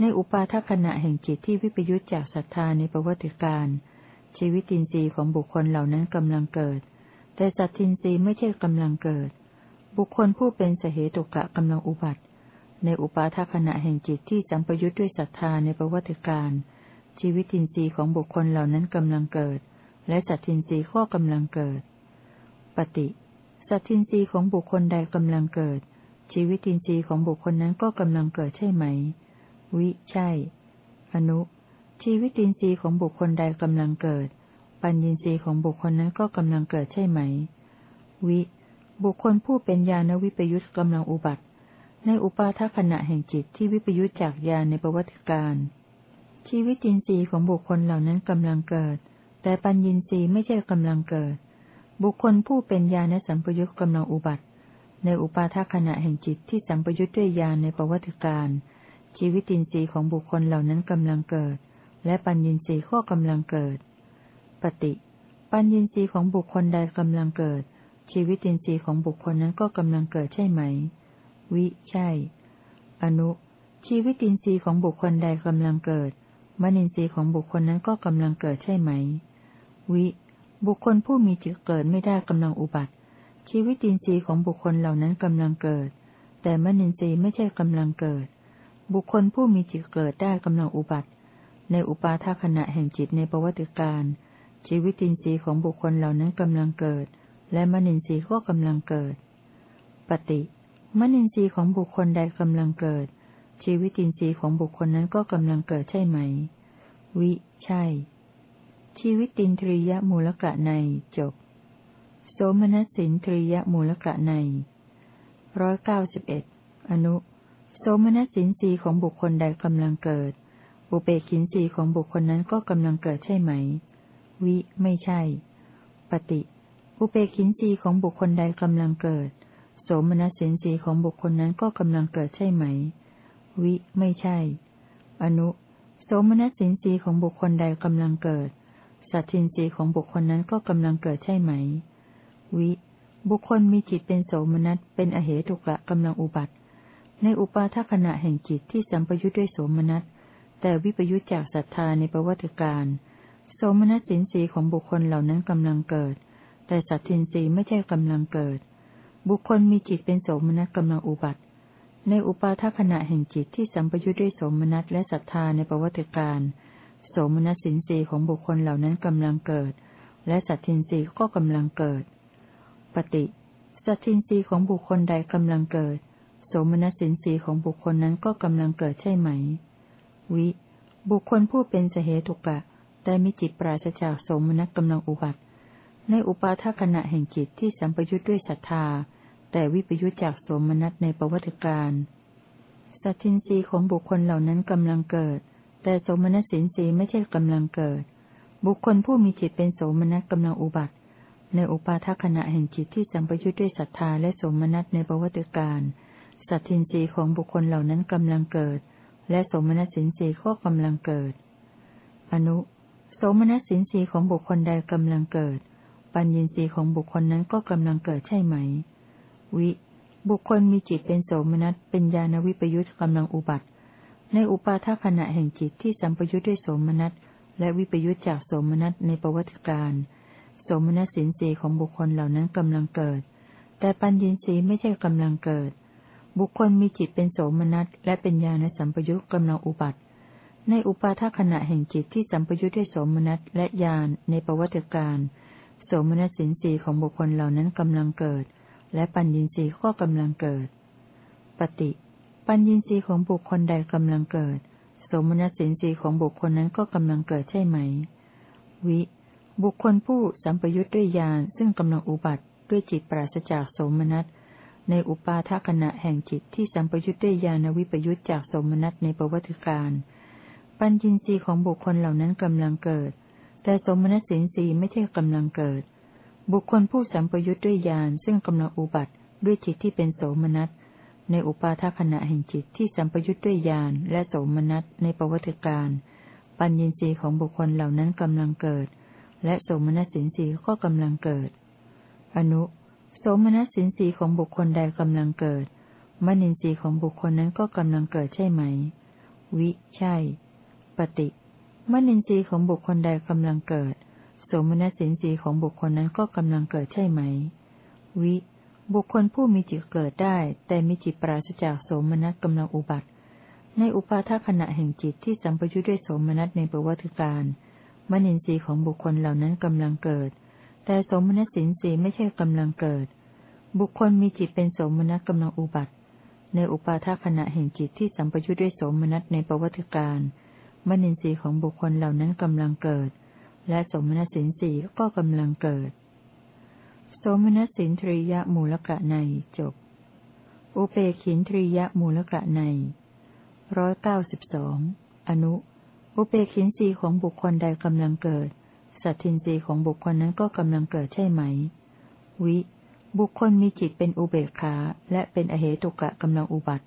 ในอุปาทขณะแห่งจิตที่วิปยุจจากศรัทธาในประวัติการ ชีวิตินทรีย์ของบุคคลเหล่านั้นกำลังเกิด แต่สัตทินทรีย์ไม่ใช่กำลังเกิด บุคคลผู้เป็นสเหตุกะกำลังอุบัติ ในอุปาทขณะแห่งจิตที่สัมปยุทธ์ด้วยศรัทธาในประวัติการ ชีวิตินทรีย์ของบุคคลเหล่านั้นกำลังเกิด และสัตทินทรีย์ก็กำลังเกิด ปฏิสัตทินทรีย์ของบุคคลใดกำลังเกิด ชีวิตินทรีย์ของบุคคลนั้นก็กำลังเกิดใช่ไหม วิ ใช่ อนุ ชีวิตินทรีย์ของบุคคลใดกำลังเกิด ปัญญินทรีย์ของบุคคลนั้นก็กำลังเกิดใช่ไหม วิ บุคคลผู้เป็นญาณวิปยุตกำลังอุบัติ ในอุปาทขณะแห่งจิตที่วิปยุตจากญาณในประวัติการ ชีวิตินทรีย์ของบุคคลเหล่านั้นกำลังเกิด แต่ปัญญินทรีย์ไม่ใช่กำลังเกิด บุคคลผู้เป็นญาณสัมปยุตกำลังอุบัติ ในอุปาทขณะแห่งจิตที่สัมปยุตด้วยญาณในประวัติการ ชีวิตินทรีย์ของบุคคลเหล่านั้นกำลังเกิด และปัญญินทรีย์ก็กำลังเกิด ปฏิ ปัญญินทรีย์ของบุคคลใดกำลังเกิด ชีวิตินทรีย์ของบุคคลนั้นก็กำลังเกิดใช่ไหม วิ ใช่ อนุ ชีวิตินทรีย์ของบุคคลใดกำลังเกิด มนินทรีย์ของบุคคลนั้นก็กำลังเกิดใช่ไหม วิ บุคคลผู้มีจิตเกิดไม่ได้กำลังอุบัติ ชีวิตินทรีย์ของบุคคลเหล่านั้นกำลังเกิด แต่มนินทรีย์ไม่ใช่กำลังเกิด บุคคลผู้มีจิตเกิดได้กำลังอุบัติ ในอุปาทขณะแห่งจิตในประวัติการ ชีวิตินทรีย์ของบุคคลเหล่านั้นกำลังเกิด และมนินทรีย์ก็กำลังเกิด ปฏิมนินทรีย์ของบุคคลใดกำลังเกิด ชีวิตินทรีย์ของบุคคลนั้นก็กำลังเกิดใช่ไหม วิ ใช่ ชีวิตินทรียมูลกะในจบ โสมนัสสินทรียมูลกะในร้อยเก้าสิบเอ็ดอนุ โสมนัสสินทรีย์ของบุคคลใดกำลังเกิด อุเบกินสีของบุคคลนั้นก็กำลังเกิดใช่ไหม วิ ไม่ใช่ ปฏิ อุเบกินสีของบุคคลใดกำลังเกิด โสมนัสินสีของบุคคลนั้นก็กำลังเกิดใช่ไหม วิ ไม่ใช่ อนุ โสมนัสินสีของบุคคลใดกำลังเกิด สัตทินสีของบุคคลนั้นก็กำลังเกิดใช่ไหม วิ บุคคลมีจิตเป็นโสมนัสเป็นอเหตุกะกำลังอุบัติ ในอุปาทขณะแห่งจิตที่สัมปยุทธ์ด้วยโสมนัส แต่วิปยุทธจากศรัทธาในประวัติการโสมนัสสินสีของบุคคลเหล่านั้นกำลังเกิด แต่สัตทินรีไม่ใช่กำลังเกิด บุคคลมีจิตเป็นโสมนัสกำลังอุบัติ ในอุปาทขณะแห่งจิตที่สัมปยุทธ์ด้วยโสมนัสและศรัทธาในประวัติการโสมนัสสินสีของบุคคลเหล่านั้นกำลังเกิด และสัตทินรีก็กำลังเกิด ปฏิ สัตทินรีของบุคคลใดกำลังเกิด โสมนัสสินสีของบุคคลนั้นก็กำลังเกิดใช่ไหม วิ บุคคลผู้เป็นสเหตุกะ แต่มีจิตปราศจากสมนัสกำลังอุบัติ ในอุปาทขณะแห่งจิตที่สัมปยุทธ์ด้วยศรัทธา แต่วิปยุทธจากสมนัสในประวัติการสัตทินรีของบุคคลเหล่านั้นกำลังเกิด แต่สมนัสสินสีไม่ใช่กำลังเกิด บุคคลผู้มีจิตเป็นโสมนัสกำลังอุบัติ ในอุปาทขณะแห่งจิตที่สัมปยุทธ์ด้วยศรัทธาและสมนัสในประวัติการสัตทินรีของบุคคลเหล่านั้นกำลังเกิด และสมนัสสินสีก็กำลังเกิด อนุ สมนัสสินสีของบุคคลใดกำลังเกิด ปัญญินสีของบุคคลนั้นก็กำลังเกิดใช่ไหม วิ บุคคลมีจิตเป็นโสมนัสเป็นญาณวิปยุทธกำลังอุบัติ ในอุปาทขณะแห่งจิตที่สัมปยุทธ์ด้วยโสมนัสและวิปยุทธจากโสมนัสในประวัติการ โสมนัสสินสีของบุคคลเหล่านั้นกำลังเกิด แต่ปัญญินสีไม่ใช่กำลังเกิด บุคคลมีจิตเป็นโสมนัสและเป็นญาณสัมปยุทธกำลังอุบัติ ในอุปาทขณะแห่งจิตที่สัมปยุทธ์ด้วยโสมนัสและญาณในประวัติการโสมนัสสินสีของบุคคลเหล่านั้นกำลังเกิด และปัญญินรีก็กำลังเกิด ปฏิ ปัญญินรีของบุคคลใดกำลังเกิด โสมนัสสินสีของบุคคลนั้นก็กำลังเกิดใช่ไหม วิ บุคคลผู้สัมปยุทธ์ด้วยญาณซึ่งกำลังอุบัติด้วยจิตปราศจากโสมนัส ในอุปาทขณะแห่งจิตที่สัมปยุทธ์ด้วยญาณวิปยุทธจากโสมนัสในประวัติการ ปัญญินทรีย์ของบุคคลเหล่านั้นกำลังเกิด แต่สมณสินทรีย์ไม่ใช่กำลังเกิด บุคคลผู้สัมปยุทธ์ด้วยญาณซึ่งกำลังอุบัติด้วยจิตที่เป็นโสมนัสในอุปาทขณะแห่งจิตที่สัมปยุทธ์ด้วยญาณและโสมนัสในประวัติการปัญญินทรีย์ของบุคคลเหล่านั้นกำลังเกิด และโสมนัสสินทรีย์ก็กำลังเกิด อนุ โสมนัสสินทรีของบุคคลใดกำลังเกิด มนินทรีย์ของบุคคลนั้นก็กำลังเกิดใช่ไหม วิ ใช่ ปฏิ มนินทรีย์ของบุคคลใดกำลังเกิดสมณสินทรีของบุคคลนั้นก็กำลังเกิดใช่ไหม วิ บุคคลผู้มีจิตเกิดได้ แต่มีจิตปราศจากโสมนัสกำลังอุบัติ ในอุปาทขณะแห่งจิตที่สัมปยุทธ์ด้วยโสมนัสในประวัติการ มนินทรีย์ของบุคคลเหล่านั้นกำลังเกิด แต่สมณสินทรีไม่ใช่กำลังเกิด บุคคลมีจิตเป็นโสมนัสกำลังอุบัติ ในอุปาทขณะแห่งจิตที่สัมปยุทธ์ด้วยโสมนัสในประวัติการมนินทรีย์ของบุคคลเหล่านั้นกำลังเกิด และสมณสินสีก็กำลังเกิด สมณสินทริยมูลกะในจบ อุเปขินทริยมูลกะในร้อยเก้าสิบสองอนุ อุเปขินสีของบุคคลใดกำลังเกิด สัตทินรีของบุคคลนั้นก็กำลังเกิดใช่ไหม วิ บุคคลมีจิตเป็นอุเบกขาและเป็นอเหตุกะกำลังอุบัติ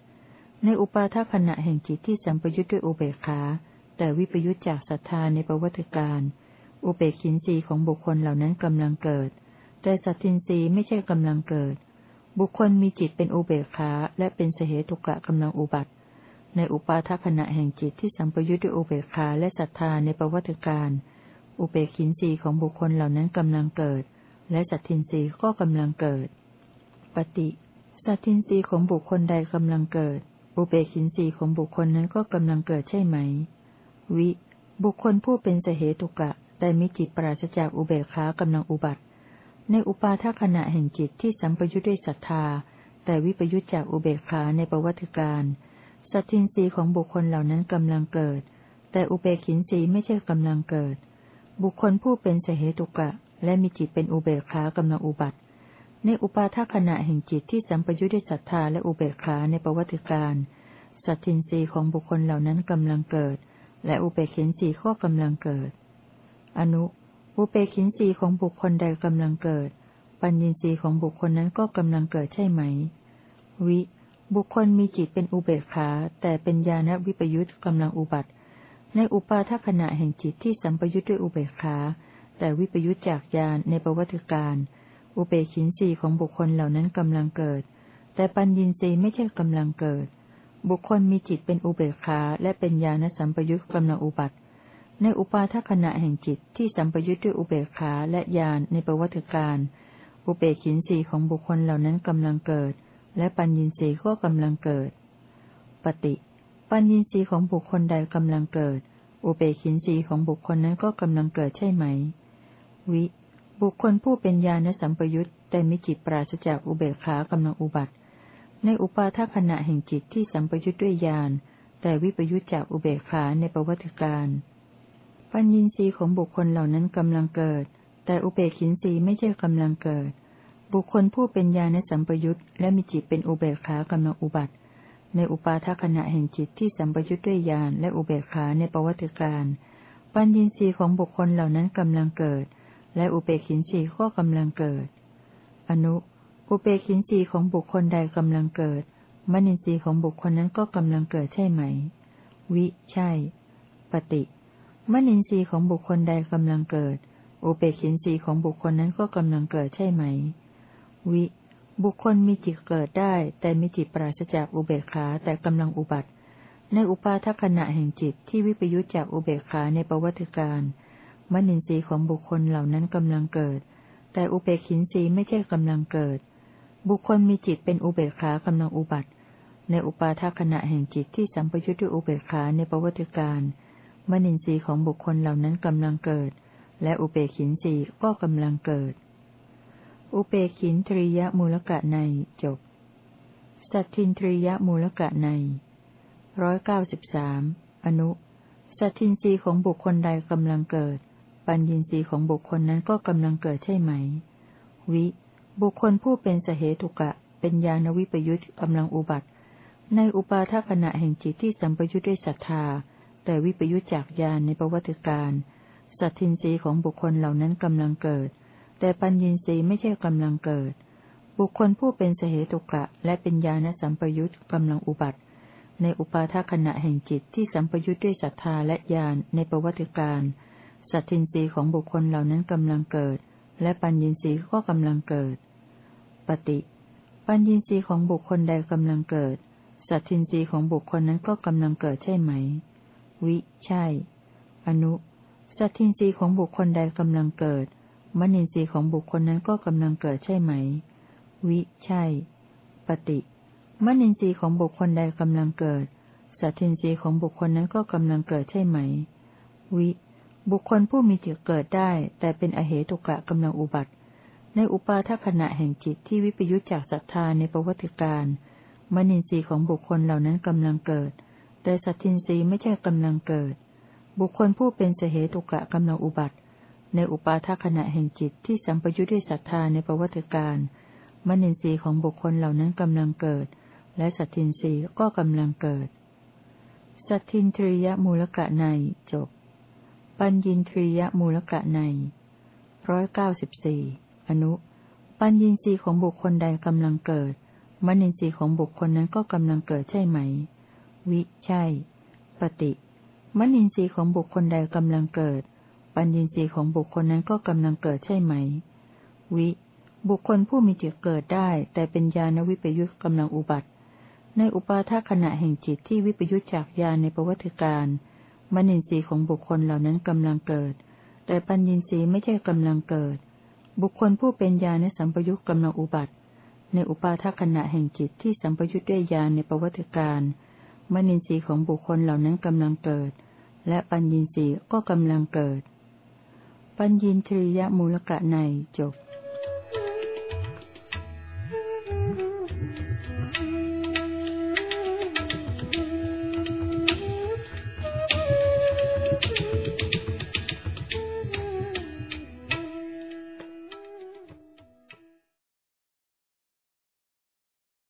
ในอุปาทขณะแห่งจิตที่สัมปยุทธ์ด้วยอุเบกขา แต่วิปยุจจากศรัทธาในประวัติการ อุเบกินรีของบุคคลเหล่านั้นกำลังเกิด แต่สัตทินรีไม่ใช่กำลังเกิด บุคคลมีจิตเป็นอุเบกขาและเป็นเสเหตุกะกำลังอุบัติในอุปาทขณะแห่งจิตที่สัมปยุทธ์ด้วยอุเบกขาและศรัทธาในประวัติการ อุเบกินรีของบุคคลเหล่านั้นกำลังเกิด และสัตทินรีก็กำลังเกิด ปฏิ สัตทินรีของบุคคลใดกำลังเกิด อุเบกินรีของบุคคลนั้นก็กำลังเกิดใช่ไหม วิ บุคคลผู้เป็นเสเหตุกะแต่มีจิตปราศจากอุเบกขากำลังอุบัติ ในอุปาทขณะแห่งจิตที่สัมปยุทธ์ด้วยศรัทธา แต่วิปยุทธจากอุเบกขาในประวัติการสัตทินรีของบุคคลเหล่านั้นกำลังเกิด แต่อุเบกินรีไม่ใช่กำลังเกิด บุคคลผู้เป็นเสเหตุกะ และมีจิตเป็นอุเบกขากำลังอุบัติ ในอุปาทขณะแห่งจิตที่สัมปยุทธ์ด้วยศรัทธาและอุเบกขาในประวัติการสัตทินรีของบุคคลเหล่านั้นกำลังเกิด และอุเบกินสีก็กำลังเกิด อนุ อุเบกินสีของบุคคลใดกำลังเกิด ปัญญีสีของบุคคลนั้นก็กำลังเกิดใช่ไหม วิ บุคคลมีจิตเป็นอุเบกขาแต่เป็นญาณวิปยุตกำลังอุบัติ ในอุปาทขณะแห่งจิตที่สัมปยุตด้วยอุเบกขา แต่วิปยุตจากญาณในประวัติการอุเบกินสีของบุคคลเหล่านั้นกำลังเกิด แต่ปัญญีสีไม่ใช่กำลังเกิด บุคคลมีจิตเป็นอุเบกขาและเป็นญาณสัมปยุตกำลังอุบัติ ในอุปาทขณะแห่งจิตที่สัมปยุตด้วยอุเบกขาและญาณในประวัติการอุเบกินสีของบุคคลเหล่านั้นกำลังเกิด และปัญญินสีก็กำลังเกิด ปฏิ ปัญญินสีของบุคคลใดกำลังเกิด อุเบกินสีของบุคคลนั้นก็กำลังเกิดใช่ไหม วิ บุคคลผู้เป็นญาณสัมปยุตแต่มีจิตปราศจากอุเบกขากำลังอุบัติ ในอุปาทขณะแห่งจิตที่สัมปยุทธ์ด้วยญาณแต่วิปยุทธจากอุเบกขาในประวัติการปัญญีสีของบุคคลเหล่านั้นกำลังเกิด แต่อุเบกินสีไม่ใช่กำลังเกิด บุคคลผู้เป็นญาณสัมปยุทธ์และมีจิตเป็นอุเบกขากำลังอุบัติ ในอุปาทขณะแห่งจิตที่สัมปยุทธ์ด้วยญาณและอุเบกขาในประวัติการปัญญีสีของบุคคลเหล่านั้นกำลังเกิด และอุเบกินสีก็กำลังเกิด อนุ อุเบกินสีของบุคคลใดกำลังเกิดมนินทรีย์ของบุคคลนั้นก็กำลังเกิดใช่ไหม วิ ใช่ ปฏิมนินทรีย์ของบุคคลใดกำลังเกิด อุเบกินสีของบุคคลนั้นก็กำลังเกิดใช่ไหม วิ บุคคลมีจิตเกิดได้ แต่มีจิตปราศจากอุเบกขาแต่กำลังอุบัติ ในอุปาทขณะแห่งจิตที่วิปยุจจากอุเบกขาในประวัติการมนินทรีย์ของบุคคลเหล่านั้นกำลังเกิด แต่อุเบกินสีไม่ใช่กำลังเกิด บุคคลมีจิตเป็นอุเบกขากำลังอุบัติ ในอุปาทขณะแห่งจิตที่สัมปยุทธ์ด้วยอุเบกขาในประวัติการมนินทรีย์ของบุคคลเหล่านั้นกำลังเกิด และอุเบกินทรีย์ก็กำลังเกิด อุเบกินทริยมูลกะในจบ สัตทินทริยมูลกะในร้อยเก้าสิบสามอนุ สัตทินรีของบุคคลใดกำลังเกิด ปัญญินรีของบุคคลนั้นก็กำลังเกิดใช่ไหม วิ บุคคลผู้เป็นสเหตุกะ เป็นญาณวิปยุตกำลังอุบัติ ในอุปาทขณะแห่งจิตที่สัมปยุตด้วยศรัทธา แต่วิปยุตจากญาณในประวัติการ สัตทินรีของบุคคลเหล่านั้นกำลังเกิด แต่ปัญญินรีไม่ใช่กำลังเกิด บุคคลผู้เป็นสเหตุกะและเป็นญาณสัมปยุตกำลังอุบัติ ในอุปาทขณะแห่งจิตที่สัมปยุตด้วยศรัทธาและญาณในประวัติการสัตทินรีของบุคคลเหล่านั้นกำลังเกิด และปัญญินรีก็กำลังเกิด ปฏิ ปัญญีสีของบุคคลใดกำลังเกิด สัตทินรีของบุคคลนั้นก็กำลังเกิดใช่ไหม วิ ใช่ อนุ สัตทินรีของบุคคลใดกำลังเกิด มนินทรีย์ของบุคคลนั้นก็กำลังเกิดใช่ไหม วิ ใช่ ปฏิมนินทรีย์ของบุคคลใดกำลังเกิด สัตินรีของบุคคลนั้นก็กำลังเกิดใช่ไหม วิ บุคคลผู้มีจิตเกิดได้ แต่เป็นอเหตุกะกำลังอุบัติ ในอุปาทขณะแห่งจิตที่วิปยุจจากศรัทธาในประวัติการมนินทรีย์ของบุคคลเหล่านั้นกำลังเกิด แต่สัตินทรีย์ไม่ใช่กำลังเกิด บุคคลผู้เป็นเสเหตุกะกำลังอุบัติ ในอุปาทขณะแห่งจิตที่สัมปยุจด้วยศรัทธาในประวัติการมนินทรีย์ของบุคคลเหล่านั้นกำลังเกิด และสัตทินทรีย์ก็กำลังเกิด สัตทินทริยมูลกะในจบ ปัญญินทริยมูลกะในร้อยเก้าสิบสี่อนุ ปัญญีสีของบุคคลใดกำลังเกิดมนินทรีย์ของบุคคลนั้นก็กำลังเกิดใช่ไหม วิ ใช่ ปฏิ มนินทรีย์ของบุคคลใดกำลังเกิด ปัญญีสีของบุคคลนั้นก็กำลังเกิดใช่ไหม วิ บุคคลผู้มีจิตเกิดได้ แต่เป็นญาณวิปยุตกำลังอุบัติ ในอุปาทขณะแห่งจิตที่วิปยุตจากญาณในประวัติการมนินทรีย์ของบุคคลเหล่านั้นกำลังเกิด แต่ปัญญีสีไม่ใช่กำลังเกิด บุคคลผู้เป็นญาณสัมปยุตกำลังอุบัติ ในอุปาทขณะแห่งจิตที่สัมปยุตด้วยญาณในประวัติการมนินทรีย์ของบุคคลเหล่านั้นกำลังเกิดและปัญญีสีก็กำลังเกิด ปัญญีทรียมูลกะในจบ